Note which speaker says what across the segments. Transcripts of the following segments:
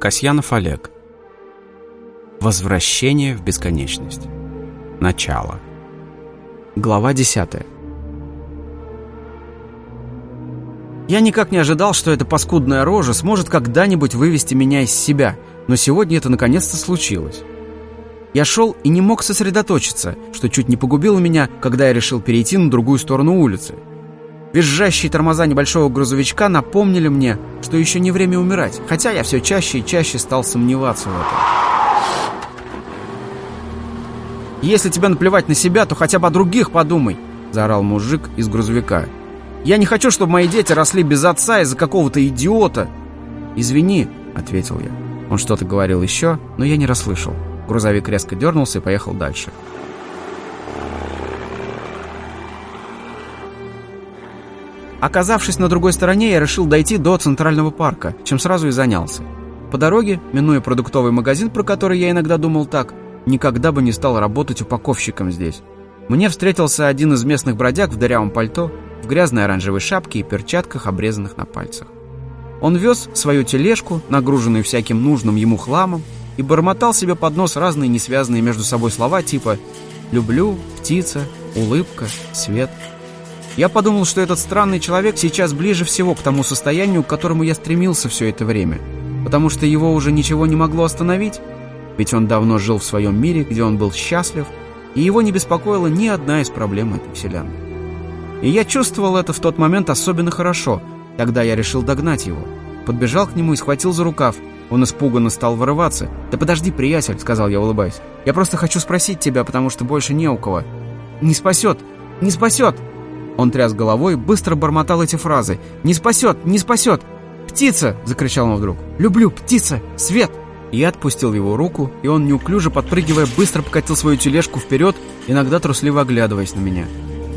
Speaker 1: Касьянов Олег. Возвращение в бесконечность. Начало. Глава 10. Я никак не ожидал, что эта паскудная рожа сможет когда-нибудь вывести меня из себя, но сегодня это наконец-то случилось. Я шел и не мог сосредоточиться, что чуть не погубило меня, когда я решил перейти на другую сторону улицы. Визжащие тормоза небольшого грузовичка напомнили мне, что еще не время умирать, хотя я все чаще и чаще стал сомневаться в этом. «Если тебе наплевать на себя, то хотя бы о других подумай!» — заорал мужик из грузовика. «Я не хочу, чтобы мои дети росли без отца из-за какого-то идиота!» «Извини», — ответил я. Он что-то говорил еще, но я не расслышал. Грузовик резко дернулся и поехал дальше. Оказавшись на другой стороне, я решил дойти до Центрального парка, чем сразу и занялся. По дороге, минуя продуктовый магазин, про который я иногда думал так, никогда бы не стал работать упаковщиком здесь. Мне встретился один из местных бродяг в дырявом пальто, в грязной оранжевой шапке и перчатках, обрезанных на пальцах. Он вез свою тележку, нагруженную всяким нужным ему хламом, и бормотал себе под нос разные несвязанные между собой слова типа «люблю», «птица», «улыбка», «свет». Я подумал, что этот странный человек сейчас ближе всего к тому состоянию, к которому я стремился все это время, потому что его уже ничего не могло остановить, ведь он давно жил в своем мире, где он был счастлив, и его не беспокоила ни одна из проблем этой вселенной. И я чувствовал это в тот момент особенно хорошо, тогда я решил догнать его. Подбежал к нему и схватил за рукав. Он испуганно стал вырываться. «Да подожди, приятель», — сказал я, улыбаясь. «Я просто хочу спросить тебя, потому что больше не у кого». «Не спасет! Не спасет!» Он тряс головой, быстро бормотал эти фразы. «Не спасет! Не спасет! Птица!» — закричал он вдруг. «Люблю! Птица! Свет!» Я отпустил его руку, и он, неуклюже подпрыгивая, быстро покатил свою тележку вперед, иногда трусливо оглядываясь на меня.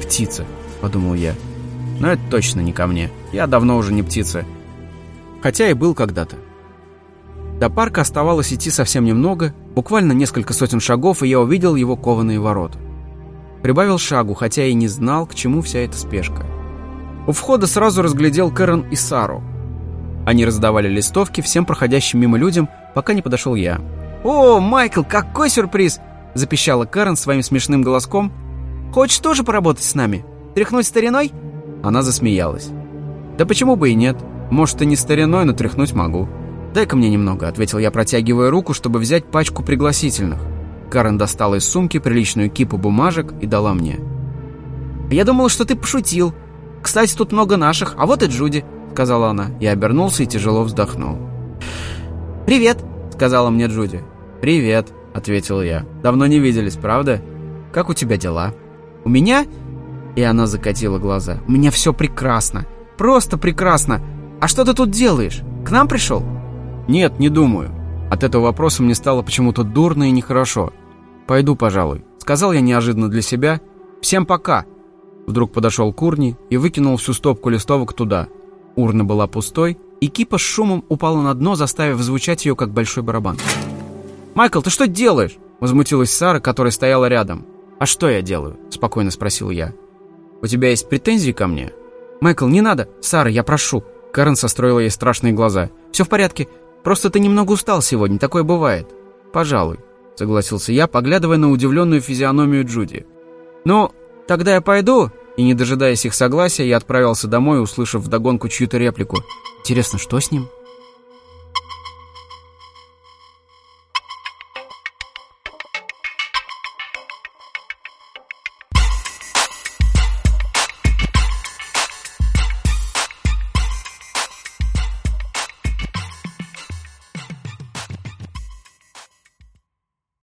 Speaker 1: «Птица!» — подумал я. «Но это точно не ко мне. Я давно уже не птица. Хотя и был когда-то». До парка оставалось идти совсем немного, буквально несколько сотен шагов, и я увидел его кованые ворота. Прибавил шагу, хотя и не знал, к чему вся эта спешка. У входа сразу разглядел Кэрон и Сару. Они раздавали листовки всем проходящим мимо людям, пока не подошел я. «О, Майкл, какой сюрприз!» – запищала Кэрон своим смешным голоском. «Хочешь тоже поработать с нами? Тряхнуть стариной?» Она засмеялась. «Да почему бы и нет? Может, и не стариной, но тряхнуть могу». «Дай-ка мне немного», — ответил я, протягивая руку, чтобы взять пачку пригласительных. Карен достала из сумки приличную кипу бумажек и дала мне. «Я думала, что ты пошутил. Кстати, тут много наших, а вот и Джуди», — сказала она. Я обернулся и тяжело вздохнул. «Привет», — сказала мне Джуди. «Привет», — ответил я. «Давно не виделись, правда? Как у тебя дела?» «У меня...» И она закатила глаза. «У меня все прекрасно. Просто прекрасно. А что ты тут делаешь? К нам пришел?» «Нет, не думаю». От этого вопроса мне стало почему-то дурно и нехорошо. «Пойду, пожалуй», — сказал я неожиданно для себя. «Всем пока!» Вдруг подошел к урне и выкинул всю стопку листовок туда. Урна была пустой, и кипа с шумом упала на дно, заставив звучать ее, как большой барабан. «Майкл, ты что делаешь?» — возмутилась Сара, которая стояла рядом. «А что я делаю?» — спокойно спросил я. «У тебя есть претензии ко мне?» «Майкл, не надо! Сара, я прошу!» Карен состроила ей страшные глаза. «Все в порядке. Просто ты немного устал сегодня, такое бывает». «Пожалуй», — согласился я, поглядывая на удивленную физиономию Джуди. «Ну, тогда я пойду?» И, не дожидаясь их согласия, я отправился домой, услышав вдогонку чью-то реплику. «Интересно, что с ним?»